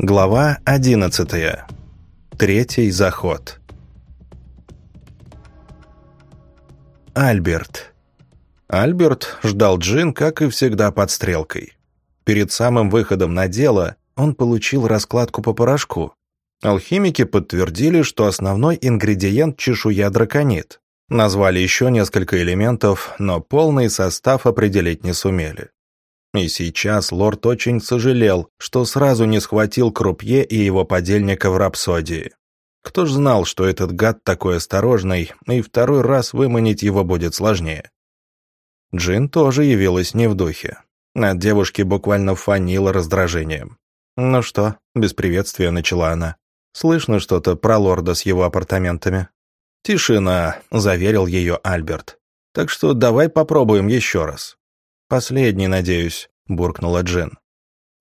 Глава 11. Третий заход. Альберт. Альберт ждал Джин, как и всегда, под стрелкой. Перед самым выходом на дело он получил раскладку по порошку. Алхимики подтвердили, что основной ингредиент – чешуя драконит. Назвали еще несколько элементов, но полный состав определить не сумели. И сейчас лорд очень сожалел, что сразу не схватил Крупье и его подельника в рапсодии. Кто ж знал, что этот гад такой осторожный, и второй раз выманить его будет сложнее. Джин тоже явилась не в духе. От девушки буквально фанило раздражением. «Ну что?» — без приветствия начала она. «Слышно что-то про лорда с его апартаментами?» «Тишина», — заверил ее Альберт. «Так что давай попробуем еще раз». «Последний, надеюсь», — буркнула Джин.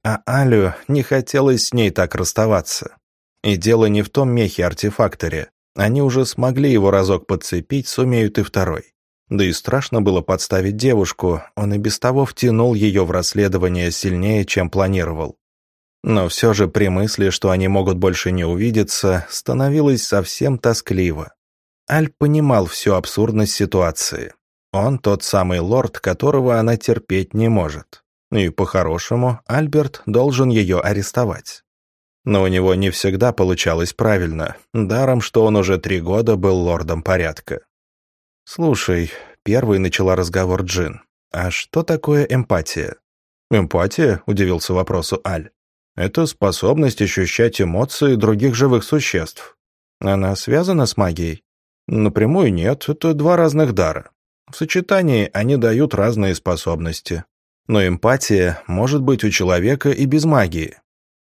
А Алю не хотелось с ней так расставаться. И дело не в том мехе-артефакторе. Они уже смогли его разок подцепить, сумеют и второй. Да и страшно было подставить девушку, он и без того втянул ее в расследование сильнее, чем планировал. Но все же при мысли, что они могут больше не увидеться, становилось совсем тоскливо. Аль понимал всю абсурдность ситуации. Он тот самый лорд, которого она терпеть не может. И по-хорошему Альберт должен ее арестовать. Но у него не всегда получалось правильно, даром, что он уже три года был лордом порядка. «Слушай», — первый начала разговор Джин, «а что такое эмпатия?» «Эмпатия?» — удивился вопросу Аль. «Это способность ощущать эмоции других живых существ. Она связана с магией?» «Напрямую нет, это два разных дара. В сочетании они дают разные способности. Но эмпатия может быть у человека и без магии.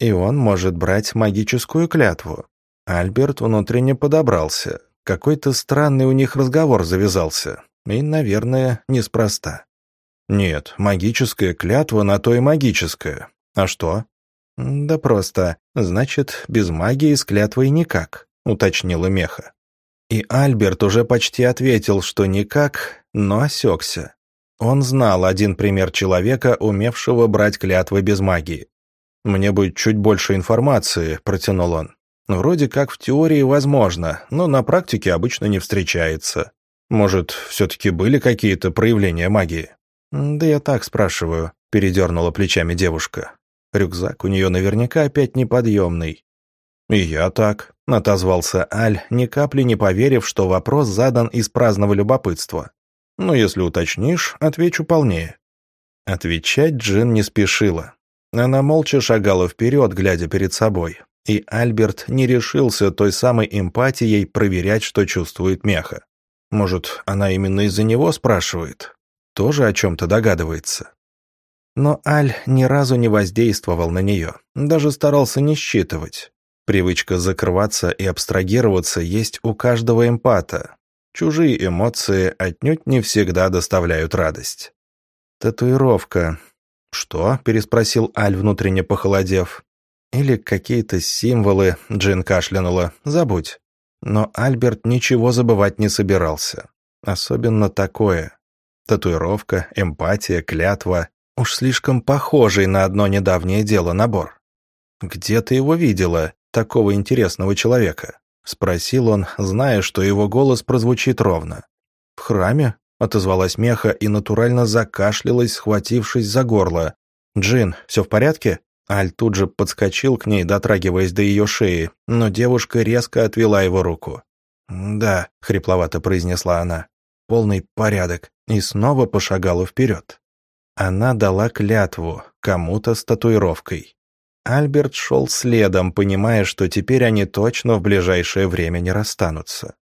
И он может брать магическую клятву. Альберт внутренне подобрался. Какой-то странный у них разговор завязался. И, наверное, неспроста. Нет, магическая клятва на то и магическая. А что? Да просто. Значит, без магии с клятвой никак, уточнила Меха. И Альберт уже почти ответил, что никак, но осекся. Он знал один пример человека, умевшего брать клятвы без магии. «Мне будет чуть больше информации», — протянул он. «Вроде как в теории возможно, но на практике обычно не встречается. Может, все-таки были какие-то проявления магии?» «Да я так спрашиваю», — передернула плечами девушка. Рюкзак у нее наверняка опять неподъемный. «И я так», — отозвался Аль, ни капли не поверив, что вопрос задан из праздного любопытства. «Но если уточнишь, отвечу полнее». Отвечать Джин не спешила. Она молча шагала вперед, глядя перед собой, и Альберт не решился той самой эмпатией проверять, что чувствует меха. Может, она именно из-за него спрашивает? Тоже о чем-то догадывается. Но Аль ни разу не воздействовал на нее, даже старался не считывать. Привычка закрываться и абстрагироваться есть у каждого эмпата. Чужие эмоции отнюдь не всегда доставляют радость. «Татуировка». «Что?» — переспросил Аль, внутренне похолодев. «Или какие-то символы», — Джин кашлянула. «Забудь». Но Альберт ничего забывать не собирался. Особенно такое. Татуировка, эмпатия, клятва. Уж слишком похожий на одно недавнее дело набор. «Где ты его видела?» Такого интересного человека?» — спросил он, зная, что его голос прозвучит ровно. «В храме?» — отозвалась Меха и натурально закашлялась, схватившись за горло. «Джин, все в порядке?» Аль тут же подскочил к ней, дотрагиваясь до ее шеи, но девушка резко отвела его руку. «Да», — хрипловато произнесла она, — «полный порядок», и снова пошагала вперед. Она дала клятву кому-то с татуировкой. Альберт шел следом, понимая, что теперь они точно в ближайшее время не расстанутся.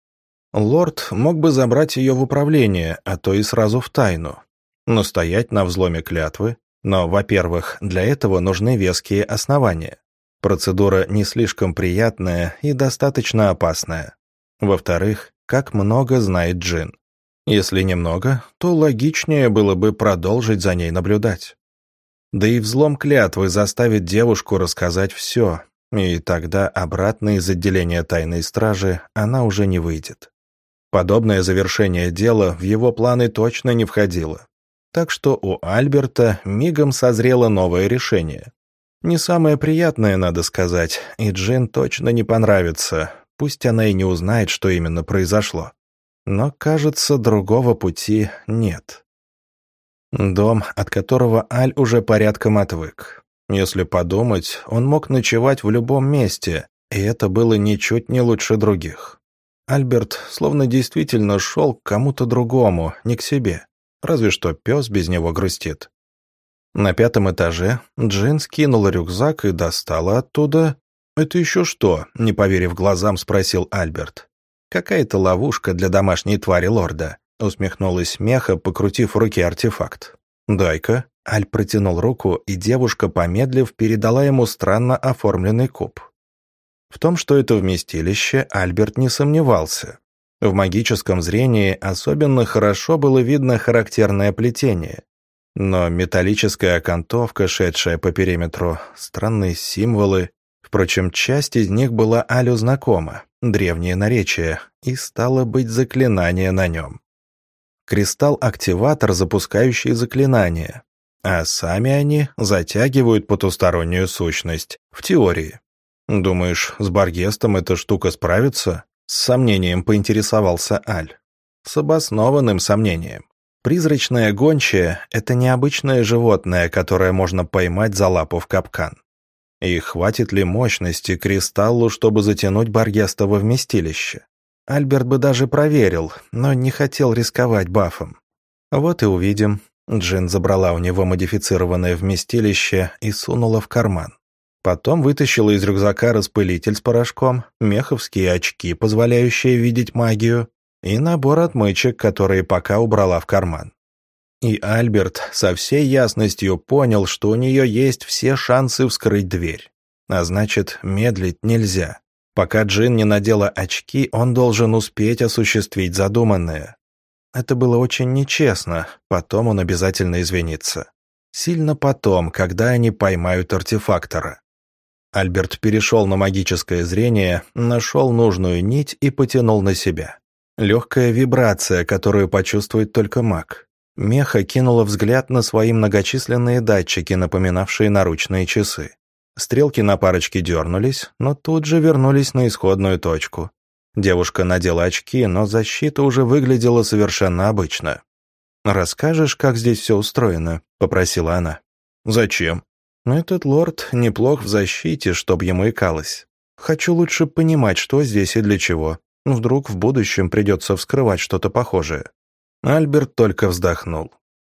Лорд мог бы забрать ее в управление, а то и сразу в тайну. Настоять на взломе клятвы, но, во-первых, для этого нужны веские основания. Процедура не слишком приятная и достаточно опасная. Во-вторых, как много знает Джин. Если немного, то логичнее было бы продолжить за ней наблюдать. Да и взлом клятвы заставит девушку рассказать все, и тогда обратно из отделения тайной стражи она уже не выйдет. Подобное завершение дела в его планы точно не входило. Так что у Альберта мигом созрело новое решение. Не самое приятное, надо сказать, и Джин точно не понравится, пусть она и не узнает, что именно произошло. Но, кажется, другого пути нет. Дом, от которого Аль уже порядком отвык. Если подумать, он мог ночевать в любом месте, и это было ничуть не лучше других. Альберт словно действительно шел к кому-то другому, не к себе. Разве что пес без него грустит. На пятом этаже Джин скинула рюкзак и достала оттуда... «Это еще что?» — не поверив глазам, спросил Альберт. «Какая-то ловушка для домашней твари лорда», — усмехнулась Меха, покрутив в руке артефакт. «Дай-ка». Аль протянул руку, и девушка, помедлив, передала ему странно оформленный куб. В том, что это вместилище, Альберт не сомневался. В магическом зрении особенно хорошо было видно характерное плетение. Но металлическая окантовка, шедшая по периметру, странные символы. Впрочем, часть из них была Алю знакома, древнее наречие, и стало быть заклинание на нем. Кристалл-активатор, запускающий заклинания, а сами они затягивают потустороннюю сущность, в теории. «Думаешь, с Баргестом эта штука справится?» С сомнением поинтересовался Аль. С обоснованным сомнением. Призрачная гончая — это необычное животное, которое можно поймать за лапу в капкан. И хватит ли мощности кристаллу, чтобы затянуть Баргеста во вместилище? Альберт бы даже проверил, но не хотел рисковать бафом. Вот и увидим. Джин забрала у него модифицированное вместилище и сунула в карман. Потом вытащила из рюкзака распылитель с порошком, меховские очки, позволяющие видеть магию, и набор отмычек, которые пока убрала в карман. И Альберт со всей ясностью понял, что у нее есть все шансы вскрыть дверь. А значит, медлить нельзя. Пока Джин не надела очки, он должен успеть осуществить задуманное. Это было очень нечестно, потом он обязательно извинится. Сильно потом, когда они поймают артефактора. Альберт перешел на магическое зрение, нашел нужную нить и потянул на себя. Легкая вибрация, которую почувствует только маг. Меха кинула взгляд на свои многочисленные датчики, напоминавшие наручные часы. Стрелки на парочке дернулись, но тут же вернулись на исходную точку. Девушка надела очки, но защита уже выглядела совершенно обычно. «Расскажешь, как здесь все устроено?» — попросила она. «Зачем?» Этот лорд неплох в защите, чтоб ему икалось. Хочу лучше понимать, что здесь и для чего. Вдруг в будущем придется вскрывать что-то похожее. Альберт только вздохнул.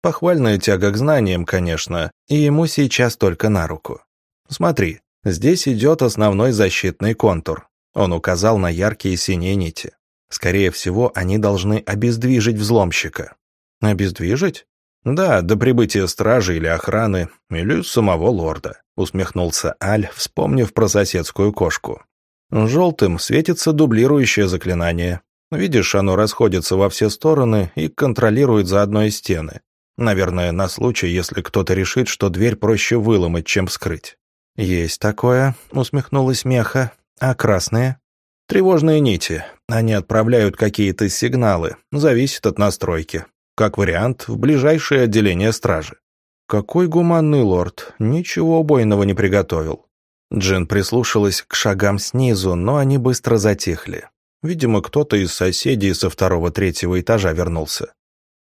Похвальная тяга к знаниям, конечно, и ему сейчас только на руку. Смотри, здесь идет основной защитный контур. Он указал на яркие синие нити. Скорее всего, они должны обездвижить взломщика. Обездвижить? «Да, до прибытия стражи или охраны, или самого лорда», — усмехнулся Аль, вспомнив про соседскую кошку. «Желтым светится дублирующее заклинание. Видишь, оно расходится во все стороны и контролирует заодно и стены. Наверное, на случай, если кто-то решит, что дверь проще выломать, чем вскрыть». «Есть такое», — усмехнулась Меха. «А красные?» «Тревожные нити. Они отправляют какие-то сигналы. Зависит от настройки. Как вариант, в ближайшее отделение стражи. Какой гуманный лорд, ничего убойного не приготовил. Джин прислушалась к шагам снизу, но они быстро затихли. Видимо, кто-то из соседей со второго-третьего этажа вернулся.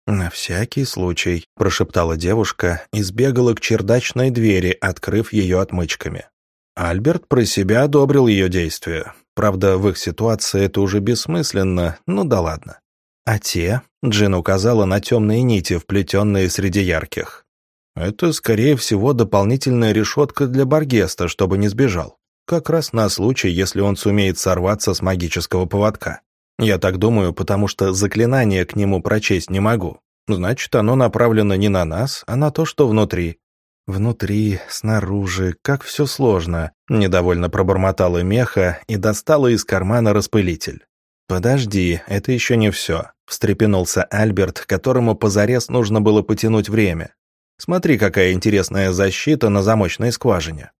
«На всякий случай», — прошептала девушка и сбегала к чердачной двери, открыв ее отмычками. Альберт про себя одобрил ее действия. Правда, в их ситуации это уже бессмысленно, ну да ладно. А те, Джин указала на темные нити, вплетенные среди ярких. Это, скорее всего, дополнительная решетка для Баргеста, чтобы не сбежал. Как раз на случай, если он сумеет сорваться с магического поводка. Я так думаю, потому что заклинание к нему прочесть не могу. Значит, оно направлено не на нас, а на то, что внутри. Внутри, снаружи, как все сложно. Недовольно пробормотала меха и достала из кармана распылитель. «Подожди, это еще не все», — встрепенулся Альберт, которому позарез нужно было потянуть время. «Смотри, какая интересная защита на замочной скважине.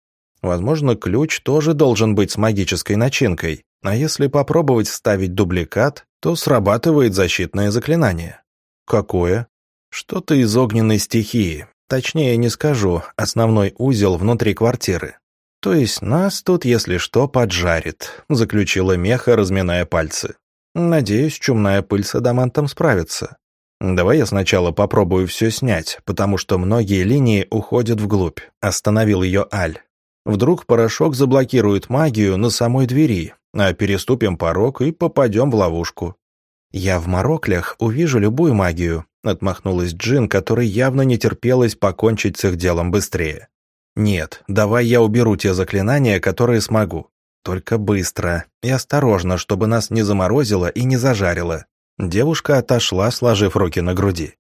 Возможно, ключ тоже должен быть с магической начинкой, а если попробовать вставить дубликат, то срабатывает защитное заклинание». «Какое?» «Что-то из огненной стихии. Точнее не скажу, основной узел внутри квартиры. То есть нас тут, если что, поджарит, заключила Меха, разминая пальцы. Надеюсь, чумная пыль с адамантом справится. Давай я сначала попробую все снять, потому что многие линии уходят вглубь. Остановил ее Аль. Вдруг порошок заблокирует магию на самой двери, а переступим порог и попадем в ловушку. Я в Мароклях увижу любую магию, отмахнулась Джин, которой явно не терпелось покончить с их делом быстрее. Нет, давай я уберу те заклинания, которые смогу. Только быстро и осторожно, чтобы нас не заморозило и не зажарило. Девушка отошла, сложив руки на груди.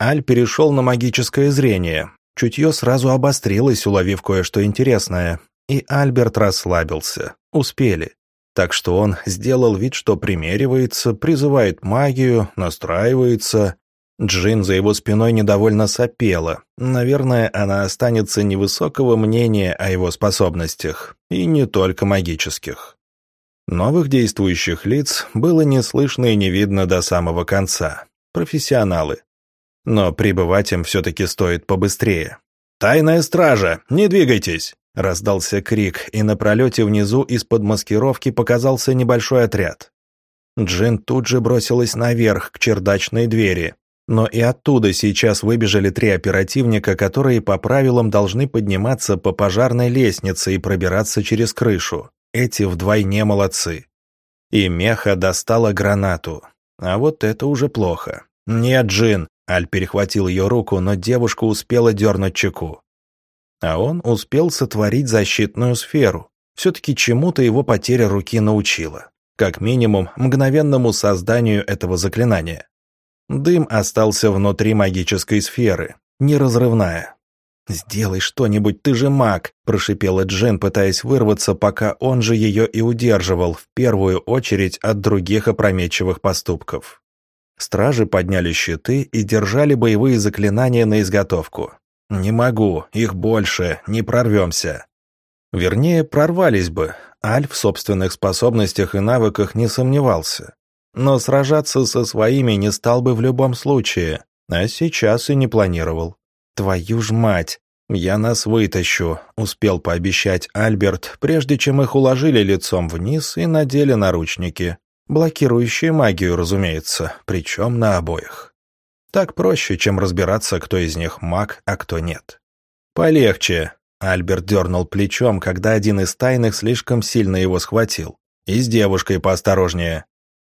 Аль перешел на магическое зрение. Чутье сразу обострилось, уловив кое-что интересное. И Альберт расслабился. Успели. Так что он сделал вид, что примеривается, призывает магию, настраивается. Джин за его спиной недовольно сопела. Наверное, она останется невысокого мнения о его способностях. И не только магических. Новых действующих лиц было не слышно и не видно до самого конца. Профессионалы. Но прибывать им все-таки стоит побыстрее. «Тайная стража! Не двигайтесь!» Раздался крик, и на пролете внизу из-под маскировки показался небольшой отряд. Джин тут же бросилась наверх, к чердачной двери. Но и оттуда сейчас выбежали три оперативника, которые по правилам должны подниматься по пожарной лестнице и пробираться через крышу. Эти вдвойне молодцы. И Меха достала гранату. А вот это уже плохо. «Нет, Джин!» Аль перехватил ее руку, но девушка успела дернуть чеку. А он успел сотворить защитную сферу. Все-таки чему-то его потеря руки научила. Как минимум, мгновенному созданию этого заклинания. Дым остался внутри магической сферы, неразрывная. «Сделай что-нибудь, ты же маг!» – прошипела Джен, пытаясь вырваться, пока он же ее и удерживал, в первую очередь от других опрометчивых поступков. Стражи подняли щиты и держали боевые заклинания на изготовку. «Не могу, их больше, не прорвемся». Вернее, прорвались бы. Аль в собственных способностях и навыках не сомневался. Но сражаться со своими не стал бы в любом случае, а сейчас и не планировал. «Твою ж мать! Я нас вытащу», — успел пообещать Альберт, прежде чем их уложили лицом вниз и надели наручники. Блокирующие магию, разумеется, причем на обоих. Так проще, чем разбираться, кто из них маг, а кто нет. «Полегче», — Альберт дернул плечом, когда один из тайных слишком сильно его схватил. «И с девушкой поосторожнее».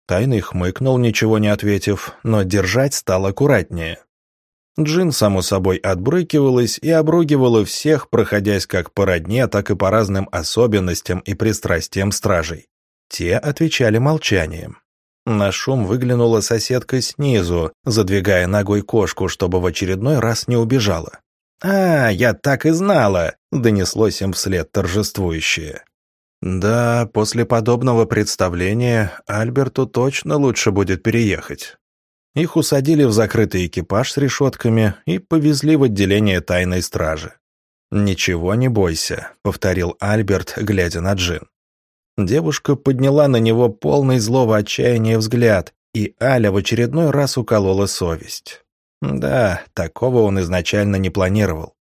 Тайный хмыкнул, ничего не ответив, но держать стал аккуратнее. Джин, само собой, отбрыкивалась и обругивала всех, проходясь как по родне, так и по разным особенностям и пристрастиям стражей. Те отвечали молчанием. На шум выглянула соседка снизу, задвигая ногой кошку, чтобы в очередной раз не убежала. «А, я так и знала!» — донеслось им вслед торжествующее. Да, после подобного представления Альберту точно лучше будет переехать. Их усадили в закрытый экипаж с решетками и повезли в отделение тайной стражи. «Ничего не бойся», — повторил Альберт, глядя на Джин. Девушка подняла на него полный злого отчаяния взгляд, и Аля в очередной раз уколола совесть. Да, такого он изначально не планировал.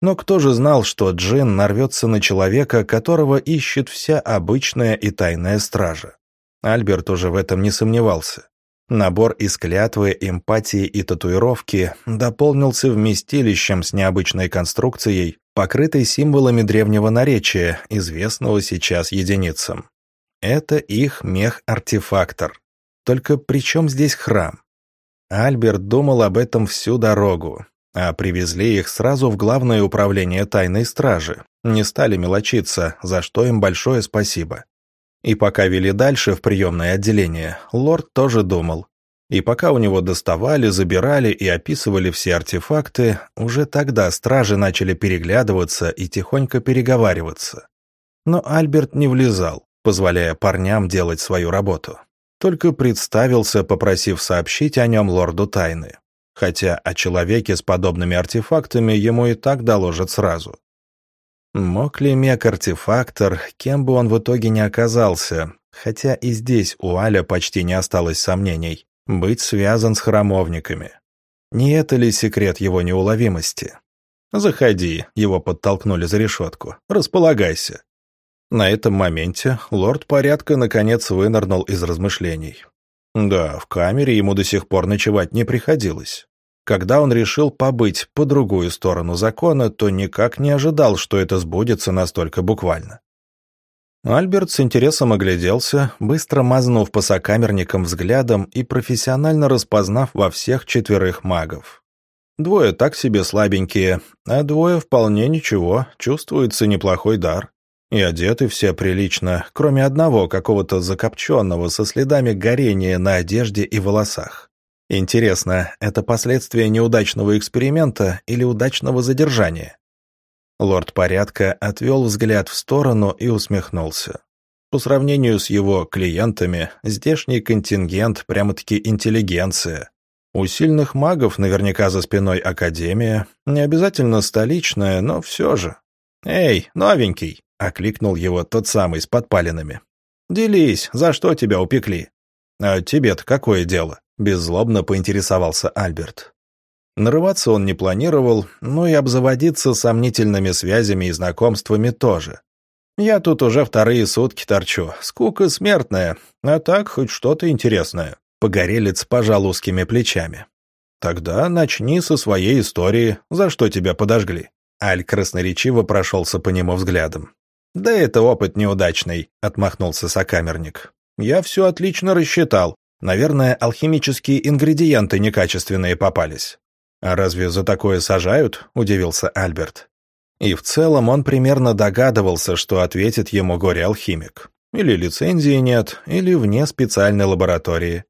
Но кто же знал, что Джин нарвется на человека, которого ищет вся обычная и тайная стража? Альберт уже в этом не сомневался. Набор из клятвы, эмпатии и татуировки дополнился вместилищем с необычной конструкцией, покрытой символами древнего наречия, известного сейчас единицам. Это их мех-артефактор. Только при чем здесь храм? Альберт думал об этом всю дорогу, а привезли их сразу в главное управление тайной стражи. Не стали мелочиться, за что им большое спасибо. И пока вели дальше в приемное отделение, лорд тоже думал. И пока у него доставали, забирали и описывали все артефакты, уже тогда стражи начали переглядываться и тихонько переговариваться. Но Альберт не влезал, позволяя парням делать свою работу. Только представился, попросив сообщить о нем лорду тайны. Хотя о человеке с подобными артефактами ему и так доложат сразу. Мог ли мег-артефактор, кем бы он в итоге не оказался, хотя и здесь у Аля почти не осталось сомнений, быть связан с храмовниками? Не это ли секрет его неуловимости? «Заходи», — его подтолкнули за решетку. «Располагайся». На этом моменте лорд порядка наконец вынырнул из размышлений. Да, в камере ему до сих пор ночевать не приходилось. Когда он решил побыть по другую сторону закона, то никак не ожидал, что это сбудется настолько буквально. Альберт с интересом огляделся, быстро мазнув по сокамерникам взглядом и профессионально распознав во всех четверых магов. Двое так себе слабенькие, а двое вполне ничего, чувствуется неплохой дар. И одеты все прилично, кроме одного какого-то закопченного со следами горения на одежде и волосах. Интересно, это последствия неудачного эксперимента или удачного задержания? Лорд порядка отвел взгляд в сторону и усмехнулся. По сравнению с его клиентами, здешний контингент прямо-таки интеллигенция. У сильных магов наверняка за спиной академия, не обязательно столичная, но все же. «Эй, новенький!» — окликнул его тот самый с подпалинами. «Делись, за что тебя упекли?» «А тебе-то какое дело?» Беззлобно поинтересовался Альберт. Нарываться он не планировал, но и обзаводиться сомнительными связями и знакомствами тоже. Я тут уже вторые сутки торчу, скука смертная, а так хоть что-то интересное. Погорелец пожал узкими плечами. Тогда начни со своей истории, за что тебя подожгли. Аль красноречиво прошелся по нему взглядом. «Да это опыт неудачный», — отмахнулся сокамерник. «Я все отлично рассчитал. Наверное, алхимические ингредиенты некачественные попались. А разве за такое сажают? удивился Альберт. И в целом он примерно догадывался, что ответит ему горе-алхимик. Или лицензии нет, или вне специальной лаборатории.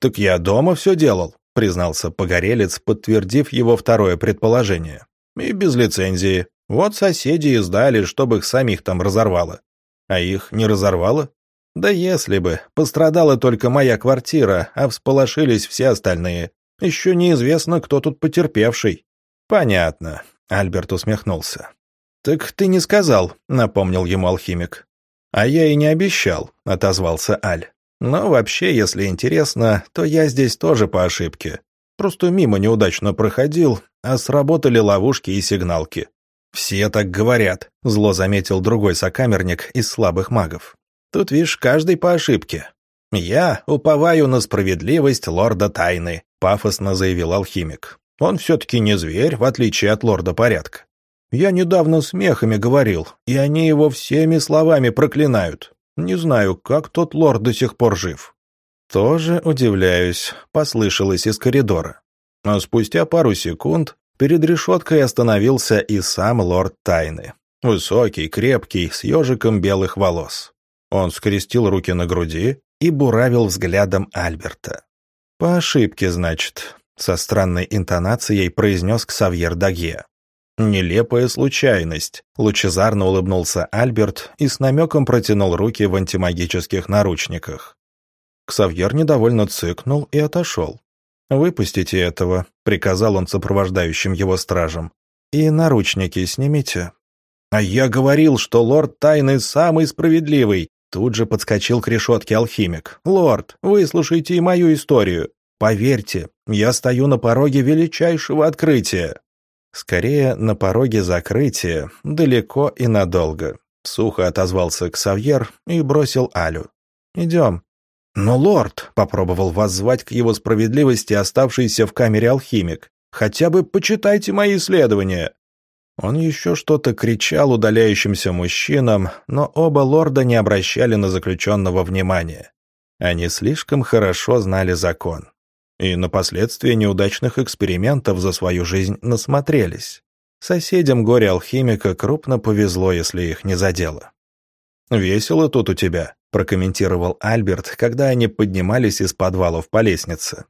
«Так я дома все делал», — признался Погорелец, подтвердив его второе предположение. «И без лицензии. Вот соседи и сдали, чтобы их самих там разорвало. А их не разорвало? Да если бы, пострадала только моя квартира, а всполошились все остальные. Еще неизвестно, кто тут потерпевший. Понятно, Альберт усмехнулся. Так ты не сказал, напомнил ему алхимик. А я и не обещал, отозвался Аль. Но вообще, если интересно, то я здесь тоже по ошибке. Просто мимо неудачно проходил, а сработали ловушки и сигналки. «Все так говорят», — зло заметил другой сокамерник из слабых магов. Тут, видишь, каждый по ошибке. Я уповаю на справедливость лорда тайны, пафосно заявил алхимик. Он все-таки не зверь, в отличие от лорда порядка. Я недавно с мехами говорил, и они его всеми словами проклинают. Не знаю, как тот лорд до сих пор жив. Тоже удивляюсь, послышалось из коридора. А спустя пару секунд перед решеткой остановился и сам лорд тайны. Высокий, крепкий, с ежиком белых волос. Он скрестил руки на груди и буравил взглядом Альберта. «По ошибке, значит», — со странной интонацией произнес Ксавьер Дагье. «Нелепая случайность», — лучезарно улыбнулся Альберт и с намеком протянул руки в антимагических наручниках. Ксавьер недовольно цыкнул и отошел. «Выпустите этого», — приказал он сопровождающим его стражам. «И наручники снимите». «А я говорил, что лорд Тайны самый справедливый», Тут же подскочил к решетке алхимик. «Лорд, выслушайте и мою историю. Поверьте, я стою на пороге величайшего открытия». Скорее, на пороге закрытия, далеко и надолго. Сухо отозвался Ксавьер и бросил Алю. «Идем». «Но, лорд», — попробовал воззвать к его справедливости оставшийся в камере алхимик, «хотя бы почитайте мои исследования». Он еще что-то кричал удаляющимся мужчинам, но оба лорда не обращали на заключенного внимания. Они слишком хорошо знали закон. И на последствия неудачных экспериментов за свою жизнь насмотрелись. Соседям горе-алхимика крупно повезло, если их не задело. «Весело тут у тебя», — прокомментировал Альберт, когда они поднимались из подвалов по лестнице.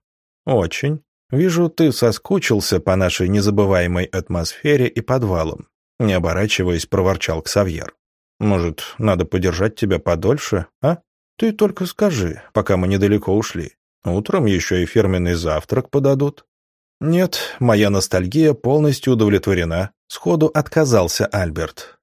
«Очень», «Вижу, ты соскучился по нашей незабываемой атмосфере и подвалам», не оборачиваясь, проворчал Ксавьер. «Может, надо подержать тебя подольше, а? Ты только скажи, пока мы недалеко ушли. Утром еще и фирменный завтрак подадут». «Нет, моя ностальгия полностью удовлетворена», — сходу отказался Альберт.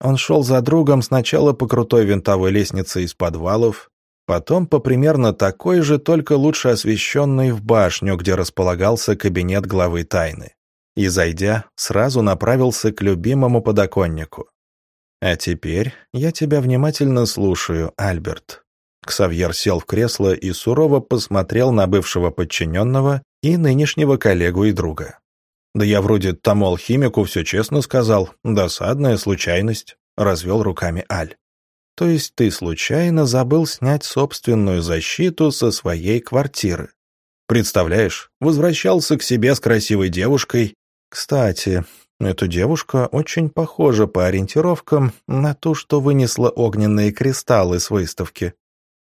Он шел за другом сначала по крутой винтовой лестнице из подвалов, Потом по примерно такой же, только лучше освещенной в башню, где располагался кабинет главы тайны. И, зайдя, сразу направился к любимому подоконнику. «А теперь я тебя внимательно слушаю, Альберт». Ксавьер сел в кресло и сурово посмотрел на бывшего подчиненного и нынешнего коллегу и друга. «Да я вроде тому алхимику все честно сказал. Досадная случайность», — развел руками Аль. То есть ты случайно забыл снять собственную защиту со своей квартиры. Представляешь, возвращался к себе с красивой девушкой. Кстати, эта девушка очень похожа по ориентировкам на ту, что вынесла огненные кристаллы с выставки.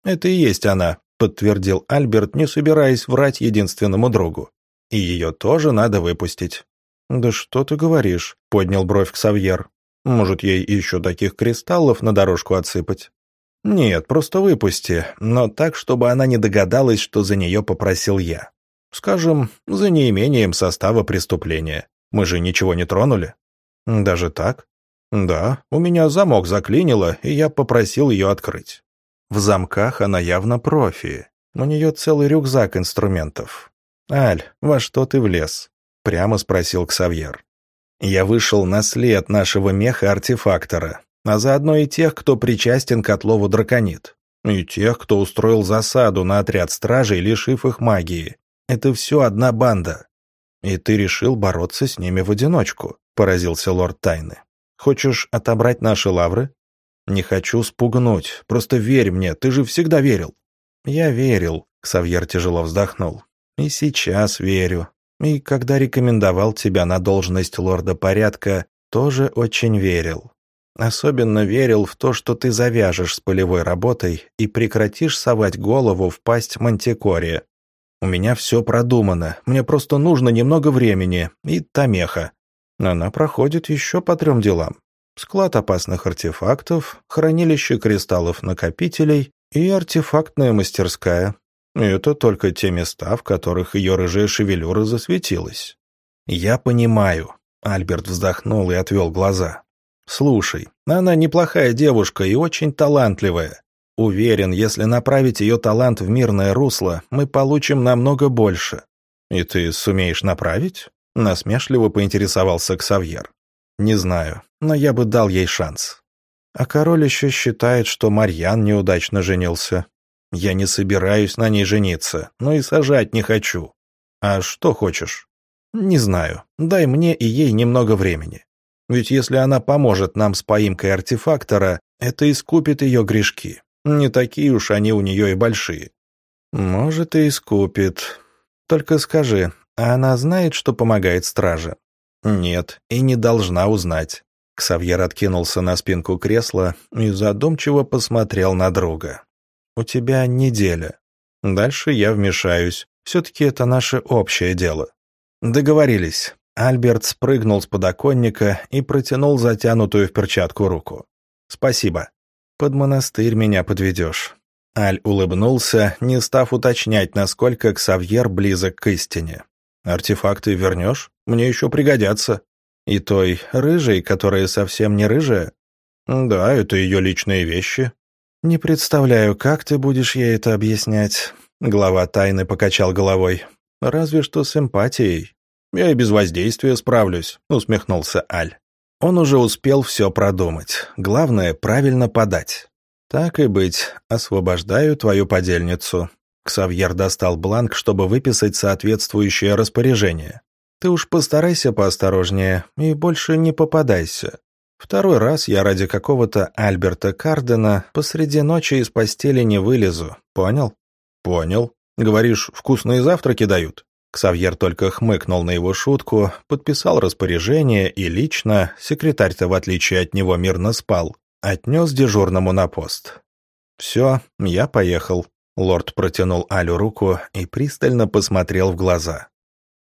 Это и есть она, подтвердил Альберт, не собираясь врать единственному другу. И ее тоже надо выпустить. «Да что ты говоришь?» — поднял бровь Ксавьер. Может, ей еще таких кристаллов на дорожку отсыпать? Нет, просто выпусти, но так, чтобы она не догадалась, что за нее попросил я. Скажем, за неимением состава преступления. Мы же ничего не тронули. Даже так? Да, у меня замок заклинило, и я попросил ее открыть. В замках она явно профи. У нее целый рюкзак инструментов. «Аль, во что ты влез?» — прямо спросил Ксавьер. Я вышел на след нашего меха-артефактора, а заодно и тех, кто причастен к отлову драконит. И тех, кто устроил засаду на отряд стражей, лишив их магии. Это все одна банда. И ты решил бороться с ними в одиночку, поразился лорд Тайны. Хочешь отобрать наши лавры? Не хочу спугнуть, просто верь мне, ты же всегда верил. Я верил, Ксавьер тяжело вздохнул. И сейчас верю. И когда рекомендовал тебя на должность лорда порядка, тоже очень верил. Особенно верил в то, что ты завяжешь с полевой работой и прекратишь совать голову в пасть мантикоре. У меня все продумано, мне просто нужно немного времени и тамеха. Она проходит еще по трем делам. Склад опасных артефактов, хранилище кристаллов-накопителей и артефактная мастерская. Это только те места, в которых ее рыжая шевелюра засветилась. «Я понимаю», — Альберт вздохнул и отвел глаза. «Слушай, она неплохая девушка и очень талантливая. Уверен, если направить ее талант в мирное русло, мы получим намного больше». «И ты сумеешь направить?» — насмешливо поинтересовался Ксавьер. «Не знаю, но я бы дал ей шанс». А король еще считает, что Марьян неудачно женился. Я не собираюсь на ней жениться, но и сажать не хочу. А что хочешь? Не знаю. Дай мне и ей немного времени. Ведь если она поможет нам с поимкой артефактора, это искупит ее грешки. Не такие уж они у нее и большие. Может, и искупит. Только скажи, а она знает, что помогает страже? Нет, и не должна узнать. Ксавьер откинулся на спинку кресла и задумчиво посмотрел на друга. У тебя неделя. Дальше я вмешаюсь. Все-таки это наше общее дело. Договорились. Альберт спрыгнул с подоконника и протянул затянутую в перчатку руку. «Спасибо. Под монастырь меня подведешь». Аль улыбнулся, не став уточнять, насколько Ксавьер близок к истине. «Артефакты вернешь? Мне еще пригодятся». «И той рыжей, которая совсем не рыжая?» «Да, это ее личные вещи. «Не представляю, как ты будешь ей это объяснять», — глава тайны покачал головой. «Разве что с эмпатией. Я и без воздействия справлюсь», — усмехнулся Аль. Он уже успел все продумать. Главное, правильно подать. «Так и быть, освобождаю твою подельницу». Ксавьер достал бланк, чтобы выписать соответствующее распоряжение. «Ты уж постарайся поосторожнее и больше не попадайся. Второй раз я ради какого-то Альберта Кардена посреди ночи из постели не вылезу. Понял? Понял. Говоришь, вкусные завтраки дают? Ксавьер только хмыкнул на его шутку, подписал распоряжение и лично, секретарь-то в отличие от него мирно спал, отнес дежурному на пост. «Все, я поехал». Лорд протянул Алю руку и пристально посмотрел в глаза.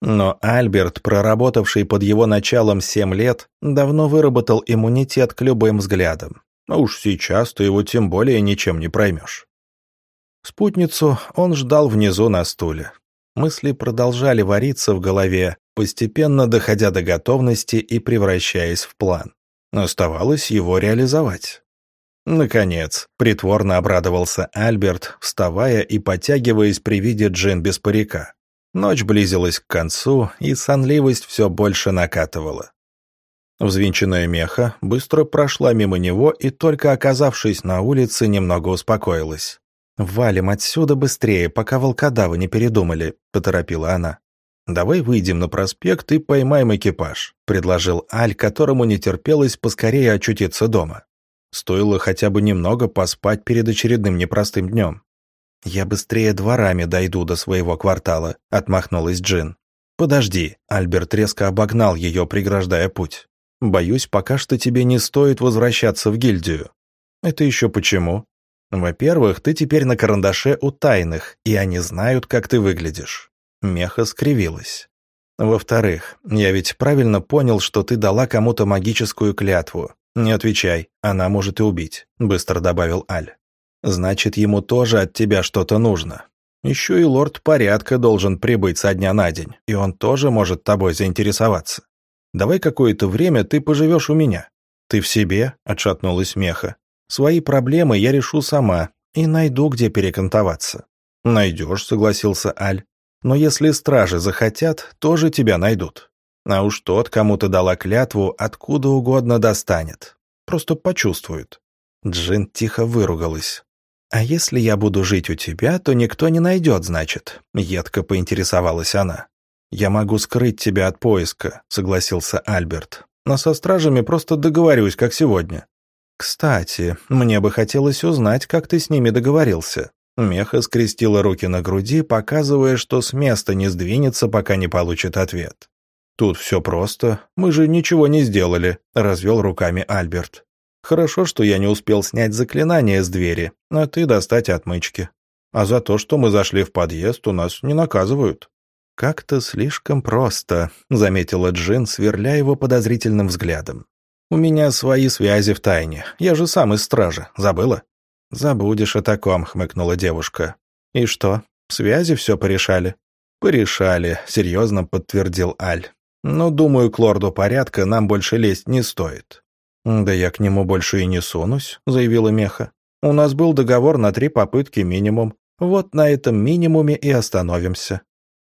Но Альберт, проработавший под его началом семь лет, давно выработал иммунитет к любым взглядам. А уж сейчас ты его тем более ничем не проймешь. Спутницу он ждал внизу на стуле. Мысли продолжали вариться в голове, постепенно доходя до готовности и превращаясь в план. Оставалось его реализовать. Наконец, притворно обрадовался Альберт, вставая и подтягиваясь при виде Джин без парика. Ночь близилась к концу, и сонливость все больше накатывала. Взвинченная меха быстро прошла мимо него и, только оказавшись на улице, немного успокоилась. «Валим отсюда быстрее, пока волкодавы не передумали», — поторопила она. «Давай выйдем на проспект и поймаем экипаж», — предложил Аль, которому не терпелось поскорее очутиться дома. Стоило хотя бы немного поспать перед очередным непростым днем. «Я быстрее дворами дойду до своего квартала», — отмахнулась Джин. «Подожди», — Альберт резко обогнал ее, преграждая путь. «Боюсь, пока что тебе не стоит возвращаться в гильдию». «Это еще почему?» «Во-первых, ты теперь на карандаше у тайных, и они знают, как ты выглядишь». Меха скривилась. «Во-вторых, я ведь правильно понял, что ты дала кому-то магическую клятву. Не отвечай, она может и убить», — быстро добавил Аль. Значит, ему тоже от тебя что-то нужно. Еще и лорд порядка должен прибыть со дня на день, и он тоже может тобой заинтересоваться. Давай какое-то время ты поживешь у меня. Ты в себе, — отшатнулась Меха. Свои проблемы я решу сама и найду, где перекантоваться. Найдешь, — согласился Аль. Но если стражи захотят, тоже тебя найдут. А уж тот, кому ты дала клятву, откуда угодно достанет. Просто почувствует. Джин тихо выругалась. «А если я буду жить у тебя, то никто не найдет, значит?» — едко поинтересовалась она. «Я могу скрыть тебя от поиска», — согласился Альберт. «Но со стражами просто договорюсь, как сегодня». «Кстати, мне бы хотелось узнать, как ты с ними договорился». Меха скрестила руки на груди, показывая, что с места не сдвинется, пока не получит ответ. «Тут все просто. Мы же ничего не сделали», — развел руками Альберт. Хорошо, что я не успел снять заклинание с двери, а ты достать отмычки. А за то, что мы зашли в подъезд, у нас не наказывают». «Как-то слишком просто», — заметила Джин, сверля его подозрительным взглядом. «У меня свои связи в тайне. Я же сам из стражи. Забыла?» «Забудешь о таком», — хмыкнула девушка. «И что, связи все порешали?» «Порешали», — серьезно подтвердил Аль. «Но, думаю, к лорду порядка нам больше лезть не стоит. «Да я к нему больше и не сунусь», — заявила Меха. «У нас был договор на три попытки минимум. Вот на этом минимуме и остановимся».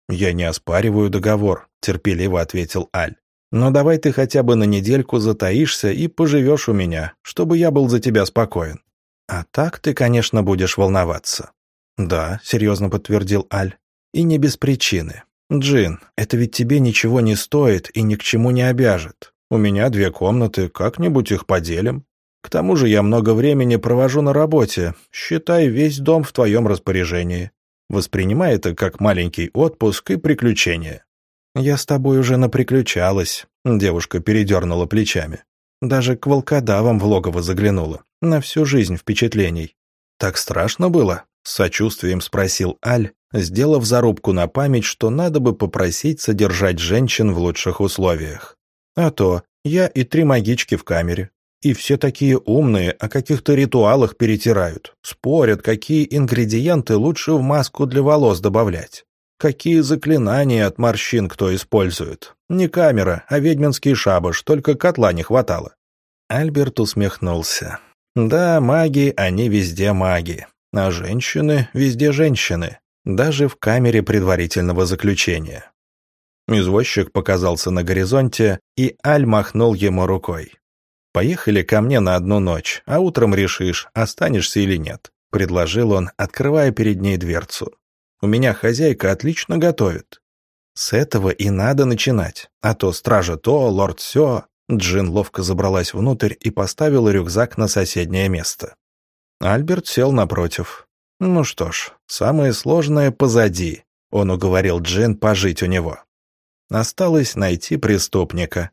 «Я не оспариваю договор», — терпеливо ответил Аль. «Но давай ты хотя бы на недельку затаишься и поживешь у меня, чтобы я был за тебя спокоен. А так ты, конечно, будешь волноваться». «Да», — серьезно подтвердил Аль. «И не без причины. Джин, это ведь тебе ничего не стоит и ни к чему не обяжет. У меня две комнаты, как-нибудь их поделим. К тому же я много времени провожу на работе. Считай, весь дом в твоем распоряжении. Воспринимай это как маленький отпуск и приключение. Я с тобой уже наприключалась, девушка передернула плечами. Даже к волкодавам в логово заглянула. На всю жизнь впечатлений. Так страшно было? С сочувствием спросил Аль, сделав зарубку на память, что надо бы попросить содержать женщин в лучших условиях. А то, я и три магички в камере. И все такие умные, о каких-то ритуалах перетирают. Спорят, какие ингредиенты лучше в маску для волос добавлять. Какие заклинания от морщин кто использует. Не камера, а ведьминский шабаш, только котла не хватало. Альберт усмехнулся. Да, маги, они везде маги. А женщины везде женщины. Даже в камере предварительного заключения. Извозчик показался на горизонте, и Аль махнул ему рукой. «Поехали ко мне на одну ночь, а утром решишь, останешься или нет», — предложил он, открывая перед ней дверцу. «У меня хозяйка отлично готовит». «С этого и надо начинать, а то стража то, лорд сё». Джин ловко забралась внутрь и поставила рюкзак на соседнее место. Альберт сел напротив. «Ну что ж, самое сложное позади», — он уговорил Джин пожить у него. Осталось найти преступника.